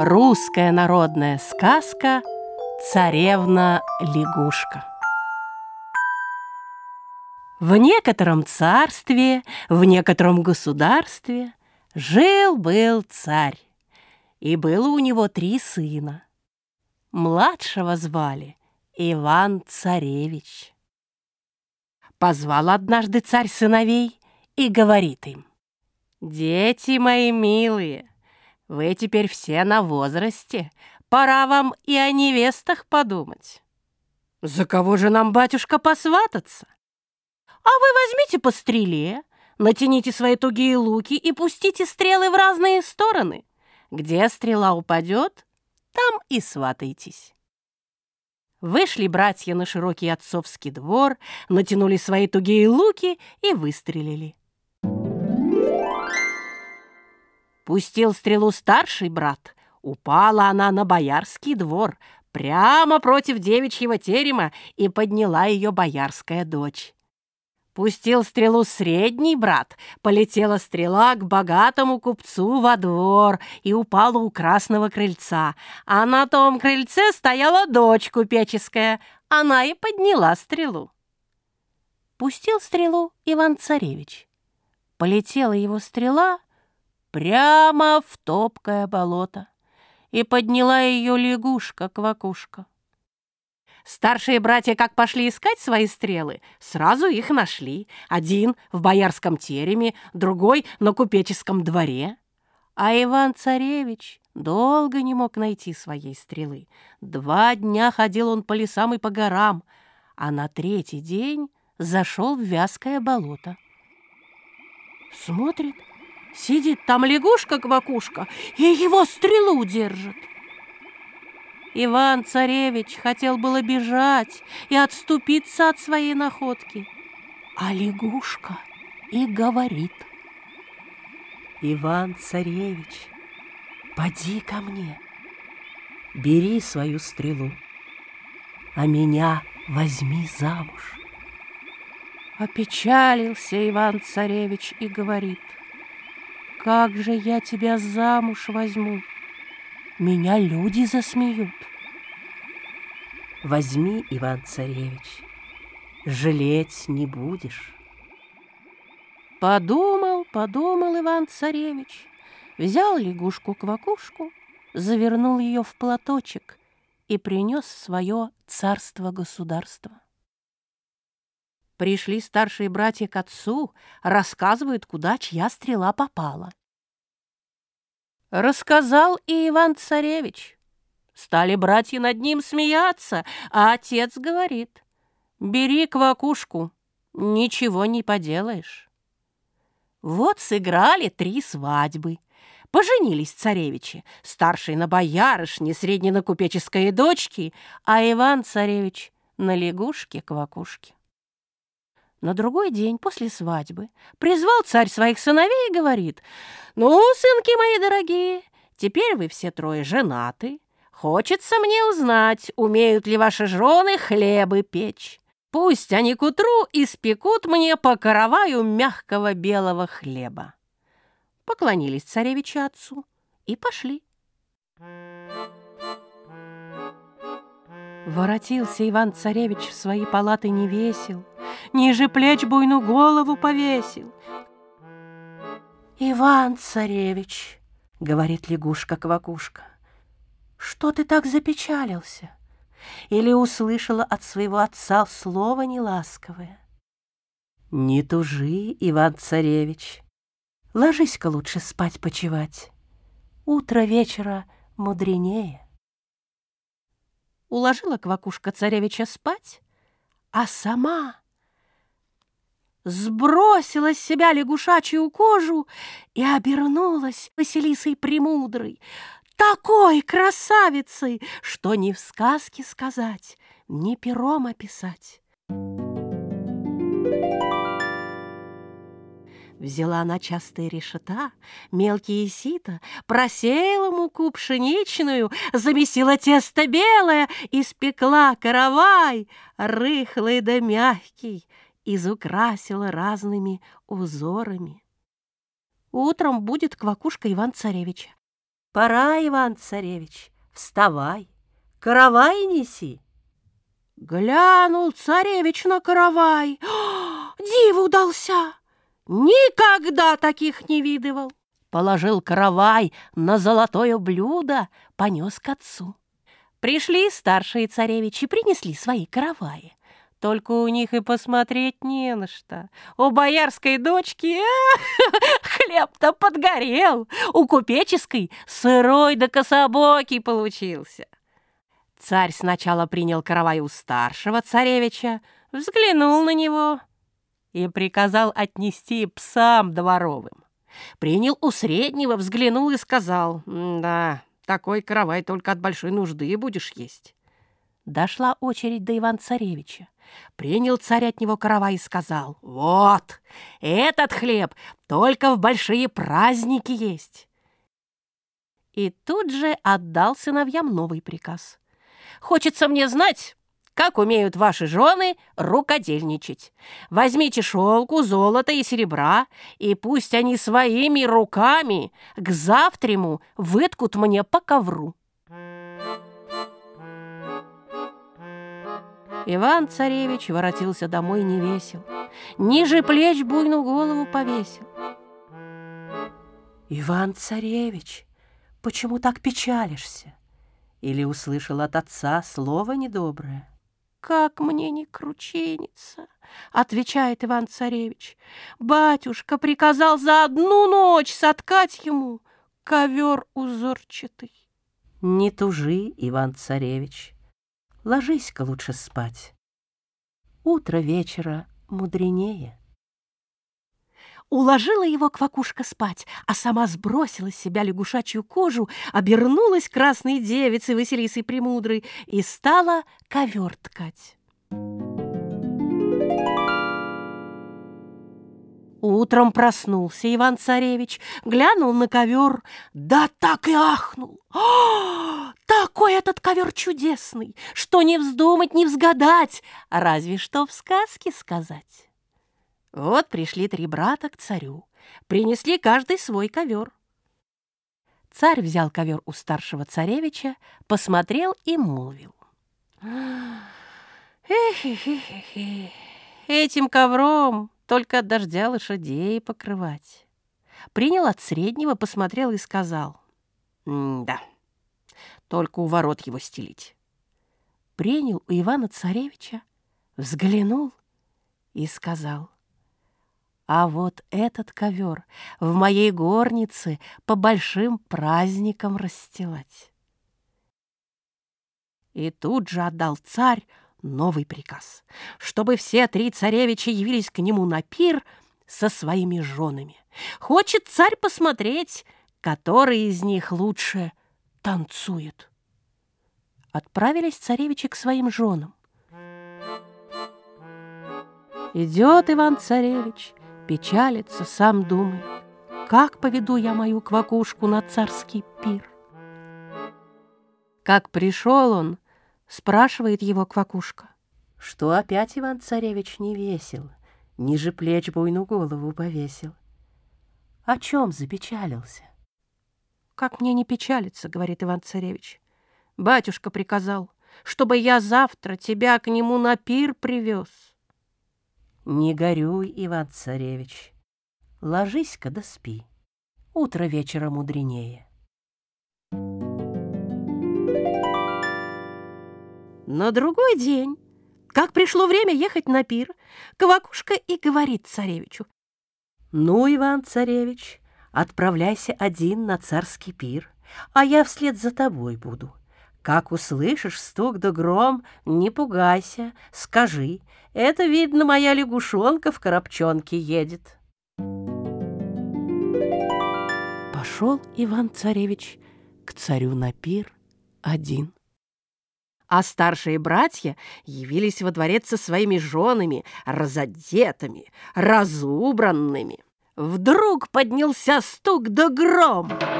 Русская народная сказка «Царевна-лягушка». В некотором царстве, в некотором государстве жил-был царь, и было у него три сына. Младшего звали Иван-царевич. Позвал однажды царь сыновей и говорит им, «Дети мои милые, вы теперь все на возрасте, пора вам и о невестах подумать. За кого же нам, батюшка, посвататься? А вы возьмите по стреле, натяните свои тугие луки и пустите стрелы в разные стороны. Где стрела упадет, там и сватайтесь. Вышли братья на широкий отцовский двор, натянули свои тугие луки и выстрелили. Пустил стрелу старший брат. Упала она на боярский двор, прямо против девичьего терема, и подняла ее боярская дочь. Пустил стрелу средний брат, полетела стрела к богатому купцу во двор и упала у красного крыльца. А на том крыльце стояла дочь купеческая, она и подняла стрелу. Пустил стрелу Иван-царевич. Полетела его стрела прямо в топкое болото, и подняла ее лягушка-квакушка. Старшие братья, как пошли искать свои стрелы, сразу их нашли. Один в боярском тереме, другой на купеческом дворе. А Иван-царевич долго не мог найти своей стрелы. Два дня ходил он по лесам и по горам, а на третий день зашел в вязкое болото. Смотрит, Сидит там лягушка-квакушка и его стрелу держит. Иван-царевич хотел было бежать и отступиться от своей находки, а лягушка и говорит. «Иван-царевич, поди ко мне, бери свою стрелу, а меня возьми замуж». Опечалился Иван-царевич и говорит – как же я тебя замуж возьму? Меня люди засмеют. Возьми, Иван-царевич, жалеть не будешь. Подумал, подумал Иван-царевич, взял лягушку-квакушку, завернул ее в платочек и принес в свое царство-государство. Пришли старшие братья к отцу, рассказывают, куда чья стрела попала. Рассказал и Иван-царевич. Стали братья над ним смеяться, а отец говорит, «Бери квакушку, ничего не поделаешь». Вот сыграли три свадьбы. Поженились царевичи, старший на боярышне, средний на купеческой дочке, а Иван-царевич на лягушке-квакушке. На другой день после свадьбы призвал царь своих сыновей и говорит, «Ну, сынки мои дорогие, теперь вы все трое женаты. Хочется мне узнать, умеют ли ваши жены хлебы печь. Пусть они к утру испекут мне по караваю мягкого белого хлеба». Поклонились царевичу отцу и пошли. Воротился Иван-царевич в свои палаты не весел, ниже плеч буйную голову повесил. «Иван-царевич», — говорит лягушка-квакушка, — «что ты так запечалился?» Или услышала от своего отца слово неласковое? «Не тужи, Иван-царевич, ложись-ка лучше спать-почевать. Утро вечера мудренее». Уложила квакушка царевича спать, а сама сбросила с себя лягушачью кожу и обернулась Василисой Премудрой, такой красавицей, что ни в сказке сказать, ни пером описать. Взяла она частые решета, мелкие сито, просеяла муку пшеничную, замесила тесто белое, испекла каравай, рыхлый да мягкий, изукрасила разными узорами. Утром будет квакушка Иван-Царевича. Пора, Иван-царевич, вставай, каравай неси. Глянул царевич на каравай. Диву удался! Никогда таких не видывал. Положил каравай на золотое блюдо, понес к отцу. Пришли старшие царевичи, принесли свои караваи. Только у них и посмотреть не на что. У боярской дочки хлеб-то подгорел, у купеческой сырой да кособокий получился. Царь сначала принял каравай у старшего царевича, взглянул на него и приказал отнести псам дворовым. Принял у среднего, взглянул и сказал, «Да, такой каравай только от большой нужды будешь есть». Дошла очередь до Иван-царевича. Принял царь от него каравай и сказал, «Вот, этот хлеб только в большие праздники есть». И тут же отдал сыновьям новый приказ. Хочется мне знать, как умеют ваши жены рукодельничать. Возьмите шелку, золото и серебра, и пусть они своими руками к завтраму выткут мне по ковру. Иван-царевич воротился домой невесел, ниже плеч буйную голову повесил. «Иван-царевич, почему так печалишься?» Или услышал от отца слово недоброе? «Как мне не кручиниться?» — отвечает Иван-царевич. «Батюшка приказал за одну ночь соткать ему ковер узорчатый». «Не тужи, Иван-царевич, ложись-ка лучше спать. Утро вечера мудренее». Уложила его квакушка спать, а сама сбросила с себя лягушачью кожу, обернулась красной девицей Василисой Премудрой и стала ковер ткать. Утром проснулся Иван-царевич, глянул на ковер, да так и ахнул. О, такой этот ковер чудесный, что не вздумать, не взгадать, разве что в сказке сказать. Вот пришли три брата к царю, принесли каждый свой ковер. Царь взял ковер у старшего царевича, посмотрел и молвил. Эх, этим ковром только от дождя лошадей покрывать. Принял от среднего, посмотрел и сказал. Да, только у ворот его стелить. Принял у Ивана-царевича, взглянул и сказал. А вот этот ковер в моей горнице по большим праздникам расстилать. И тут же отдал царь новый приказ, чтобы все три царевича явились к нему на пир со своими женами. Хочет царь посмотреть, который из них лучше танцует. Отправились царевичи к своим женам. Идет Иван-царевич, Печалится, сам думает, как поведу я мою квакушку на царский пир. Как пришел он, спрашивает его квакушка. Что опять Иван-царевич не весел, ниже плеч буйну голову повесил. О чем запечалился? Как мне не печалиться, говорит Иван-царевич. Батюшка приказал, чтобы я завтра тебя к нему на пир привез. Не горюй, Иван-царевич, ложись-ка да спи, утро вечера мудренее. На другой день, как пришло время ехать на пир, Квакушка и говорит царевичу. «Ну, Иван-царевич, отправляйся один на царский пир, а я вслед за тобой буду. Как услышишь стук да гром, не пугайся, скажи, это, видно, моя лягушонка в коробчонке едет. Пошел Иван-царевич к царю на пир один. А старшие братья явились во дворец со своими женами, разодетыми, разубранными. Вдруг поднялся стук да гром —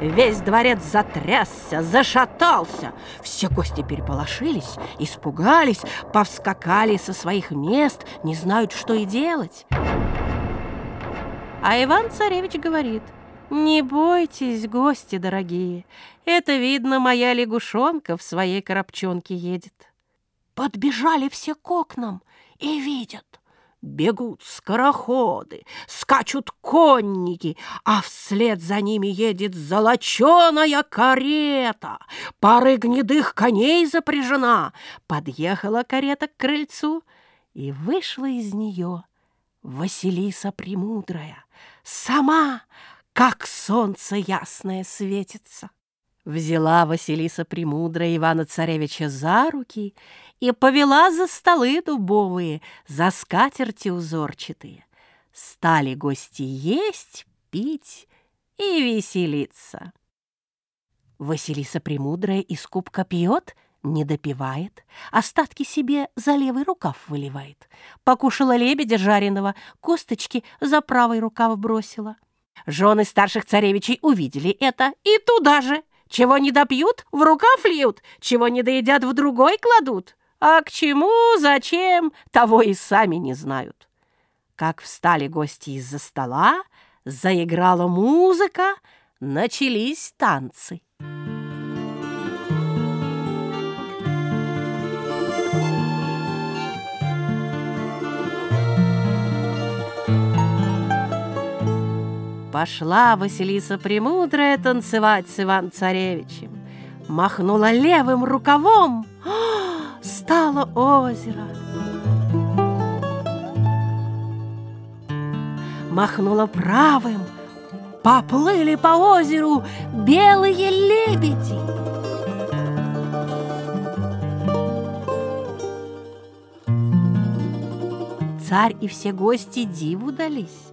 Весь дворец затрясся, зашатался. Все гости переполошились, испугались, повскакали со своих мест, не знают, что и делать. А Иван-царевич говорит, «Не бойтесь, гости дорогие, это, видно, моя лягушонка в своей коробчонке едет». Подбежали все к окнам и видят. Бегут скороходы, скачут конники, а вслед за ними едет золоченая карета. Пары гнедых коней запряжена. Подъехала карета к крыльцу, и вышла из нее Василиса Премудрая, сама, как солнце ясное светится. Взяла Василиса Премудрая Ивана-Царевича за руки и повела за столы дубовые, за скатерти узорчатые. Стали гости есть, пить и веселиться. Василиса Премудрая из кубка пьет, не допивает, остатки себе за левый рукав выливает. Покушала лебедя жареного, косточки за правый рукав бросила. Жены старших царевичей увидели это и туда же. Чего не допьют, в рукав льют, чего не доедят, в другой кладут. А к чему, зачем, того и сами не знают. Как встали гости из-за стола, заиграла музыка, начались танцы. Пошла Василиса Премудрая танцевать с Иван-Царевичем. Махнула левым рукавом, а, стало озеро. Махнула правым, поплыли по озеру белые лебеди. Царь и все гости диву дались.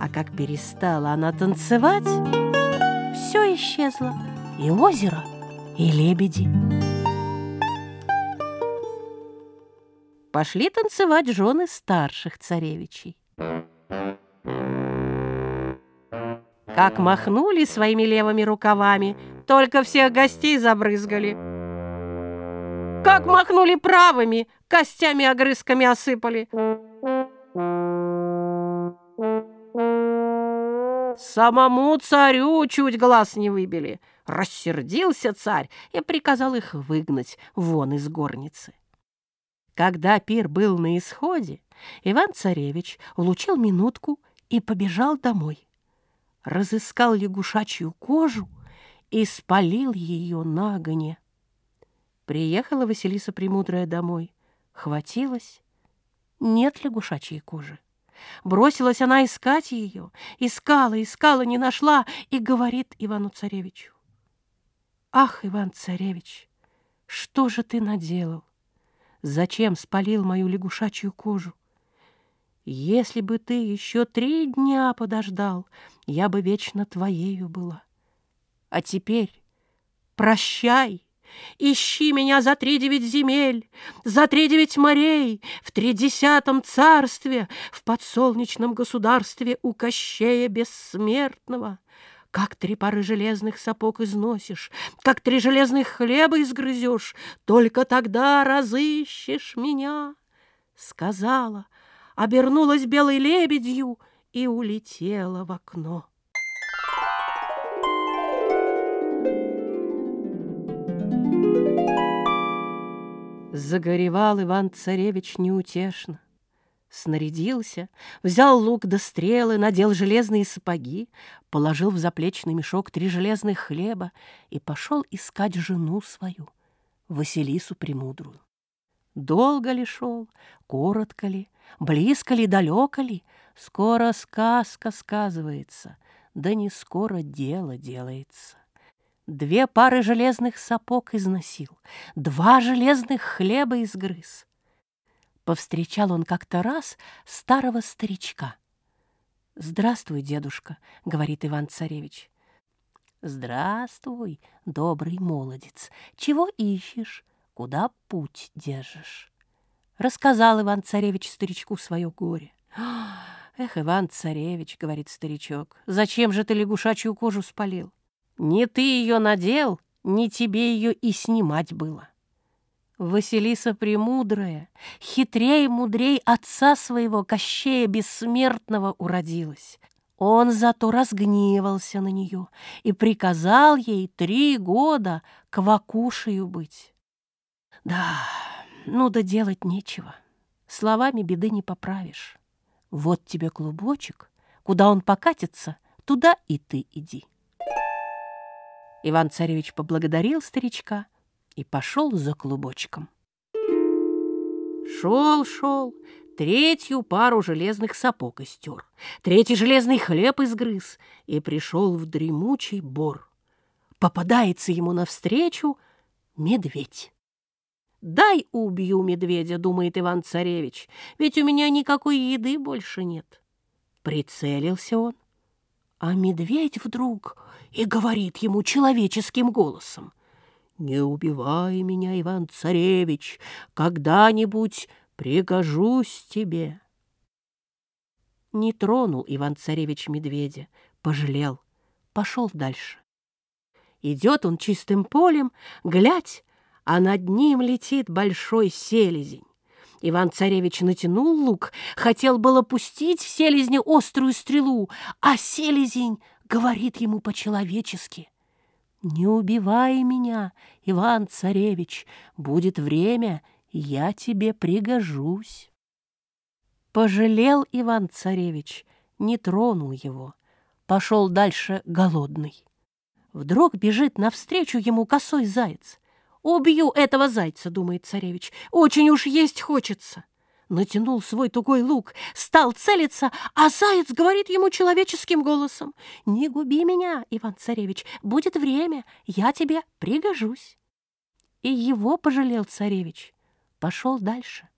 А как перестала она танцевать, все исчезло. И озеро, и лебеди. Пошли танцевать жены старших царевичей. Как махнули своими левыми рукавами, только всех гостей забрызгали. Как махнули правыми, костями-огрызками осыпали. Самому царю чуть глаз не выбили. Рассердился царь и приказал их выгнать вон из горницы. Когда пир был на исходе, Иван-царевич улучил минутку и побежал домой. Разыскал лягушачью кожу и спалил ее на огне. Приехала Василиса Премудрая домой, хватилась, нет лягушачьей кожи. Бросилась она искать ее, искала, искала, не нашла, и говорит Ивану-царевичу. «Ах, Иван-царевич, что же ты наделал? Зачем спалил мою лягушачью кожу? Если бы ты еще три дня подождал, я бы вечно твоею была. А теперь прощай!» Ищи меня за три девять земель, за три девять морей, в тридесятом царстве, в подсолнечном государстве у Кощея Бессмертного. Как три пары железных сапог износишь, как три железных хлеба изгрызешь, только тогда разыщешь меня. Сказала, обернулась белой лебедью и улетела в окно. Загоревал Иван-царевич неутешно. Снарядился, взял лук до стрелы, надел железные сапоги, положил в заплечный мешок три железных хлеба и пошел искать жену свою, Василису Премудрую. Долго ли шел, коротко ли, близко ли, далеко ли, скоро сказка сказывается, да не скоро дело делается. Две пары железных сапог износил, два железных хлеба изгрыз. Повстречал он как-то раз старого старичка. «Здравствуй, дедушка», — говорит Иван-царевич. «Здравствуй, добрый молодец. Чего ищешь? Куда путь держишь?» Рассказал Иван-царевич старичку свое горе. «Эх, Иван-царевич», — говорит старичок, — «зачем же ты лягушачью кожу спалил? Не ты ее надел, не тебе ее и снимать было. Василиса Премудрая, хитрее мудрей отца своего Кощея Бессмертного уродилась. Он зато разгневался на нее и приказал ей три года квакушею быть. Да, ну да делать нечего. Словами беды не поправишь. Вот тебе клубочек, куда он покатится, туда и ты иди. Иван-царевич поблагодарил старичка и пошел за клубочком. Шел, шел, третью пару железных сапог истер, третий железный хлеб изгрыз и пришел в дремучий бор. Попадается ему навстречу медведь. «Дай убью медведя», — думает Иван-царевич, «ведь у меня никакой еды больше нет». Прицелился он, а медведь вдруг и говорит ему человеческим голосом. «Не убивай меня, Иван-царевич, когда-нибудь пригожусь тебе». Не тронул Иван-царевич медведя, пожалел, пошел дальше. Идет он чистым полем, глядь, а над ним летит большой селезень. Иван-царевич натянул лук, хотел было пустить в селезня острую стрелу, а селезень говорит ему по-человечески — «Не убивай меня, Иван-царевич, будет время, я тебе пригожусь». Пожалел Иван-царевич, не тронул его, пошел дальше голодный. Вдруг бежит навстречу ему косой заяц. «Убью этого зайца», — думает царевич, — «очень уж есть хочется» натянул свой тугой лук, стал целиться, а заяц говорит ему человеческим голосом, «Не губи меня, Иван-царевич, будет время, я тебе пригожусь». И его пожалел царевич, пошел дальше.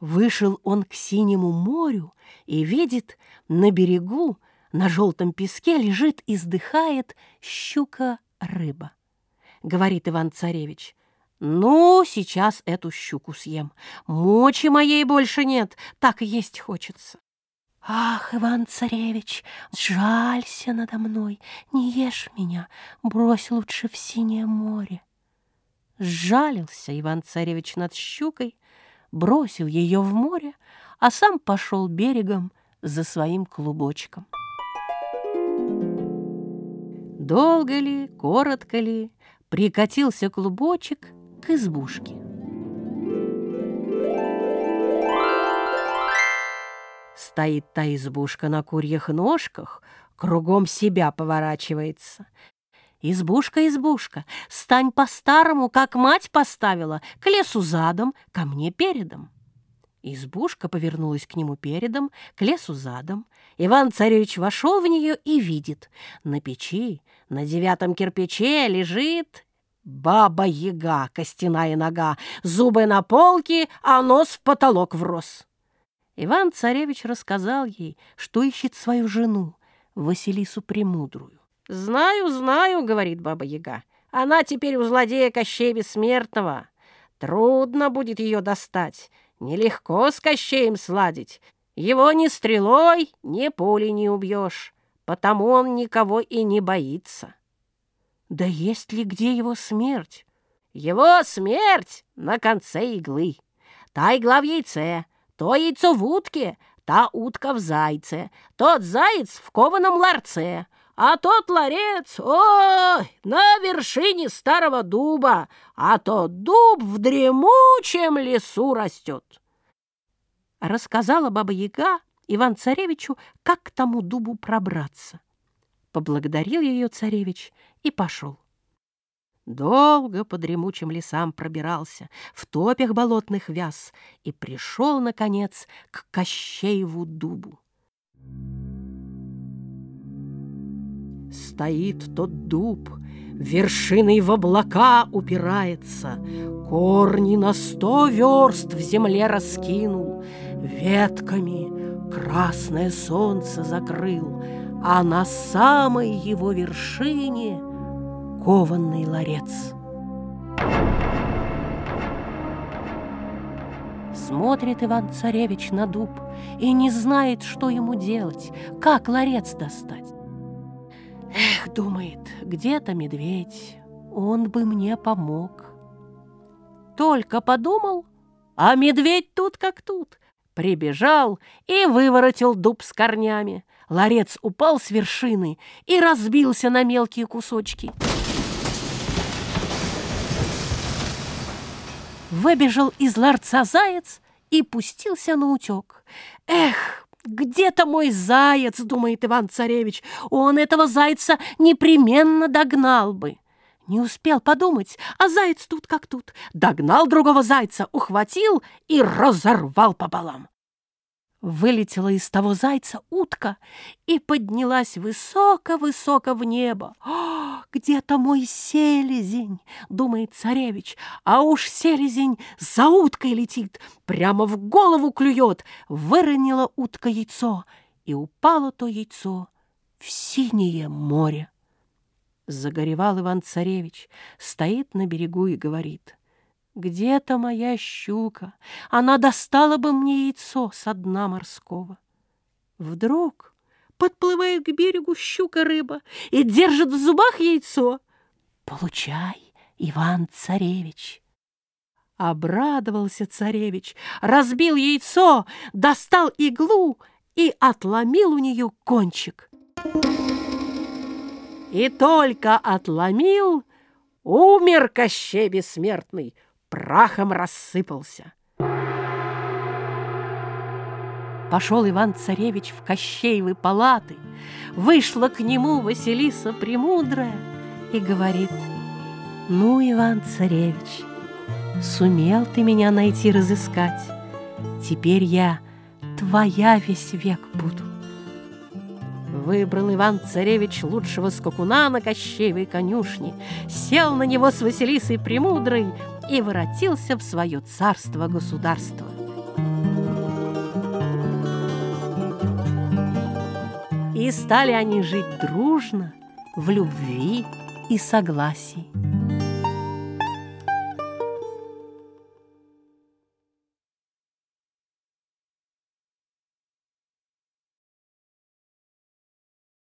Вышел он к синему морю и видит, на берегу, на желтом песке лежит и сдыхает щука-рыба. Говорит Иван-царевич, ну, сейчас эту щуку съем. Мочи моей больше нет, так есть хочется. Ах, Иван-царевич, жалься надо мной, не ешь меня, брось лучше в синее море. Сжалился Иван-царевич над щукой, бросил ее в море, а сам пошел берегом за своим клубочком. Долго ли, коротко ли, прикатился клубочек — к избушке. Стоит та избушка на курьих ножках, кругом себя поворачивается. Избушка, избушка, стань по-старому, как мать поставила, к лесу задом, ко мне передом. Избушка повернулась к нему передом, к лесу задом. Иван-царевич вошел в нее и видит. На печи, на девятом кирпиче лежит Баба-яга, костяная нога, зубы на полке, а нос в потолок врос. Иван-царевич рассказал ей, что ищет свою жену, Василису Премудрую. «Знаю, знаю», — говорит Баба-яга, — «она теперь у злодея Кощея Бессмертного. Трудно будет ее достать, нелегко с Кощеем сладить. Его ни стрелой, ни пулей не убьешь, потому он никого и не боится». Да есть ли где его смерть? Его смерть на конце иглы. Та игла в яйце, то яйцо в утке, та утка в зайце, тот заяц в кованом ларце, а тот ларец, ой, на вершине старого дуба, а тот дуб в дремучем лесу растет. Рассказала баба-яга Иван-царевичу, как к тому дубу пробраться. Поблагодарил ее царевич и пошел. Долго по дремучим лесам пробирался, в топях болотных вяз и пришел, наконец, к Кощееву дубу. Стоит тот дуб, вершиной в облака упирается, корни на сто верст в земле раскинул, ветками красное солнце закрыл, а на самой его вершине кованный ларец. Смотрит Иван-царевич на дуб и не знает, что ему делать, как ларец достать. Эх, думает, где-то медведь, он бы мне помог. Только подумал, а медведь тут как тут, прибежал и выворотил дуб с корнями, Ларец упал с вершины и разбился на мелкие кусочки. Выбежал из ларца заяц и пустился на утек. Эх, где-то мой заяц, думает Иван-царевич, он этого зайца непременно догнал бы. Не успел подумать, а заяц тут как тут. Догнал другого зайца, ухватил и разорвал пополам. Вылетела из того зайца утка и поднялась высоко-высоко в небо. «О, где-то мой селезень!» — думает царевич. А уж селезень за уткой летит, прямо в голову клюет. Выронила утка яйцо, и упало то яйцо в синее море. Загоревал Иван-царевич, стоит на берегу и говорит. Где-то моя щука, она достала бы мне яйцо со дна морского. Вдруг подплывает к берегу щука-рыба и держит в зубах яйцо. Получай, Иван-царевич. Обрадовался царевич, разбил яйцо, достал иглу и отломил у нее кончик. И только отломил, умер Кощей Бессмертный — прахом рассыпался. Пошел Иван-царевич в Кощеевы палаты, Вышла к нему Василиса Премудрая И говорит, «Ну, Иван-царевич, сумел ты меня найти разыскать, Теперь я твоя весь век буду». Выбрал Иван-царевич лучшего скакуна на Кощеевой конюшне, Сел на него с Василисой Премудрой и воротился в свое царство-государство. И стали они жить дружно, в любви и согласии.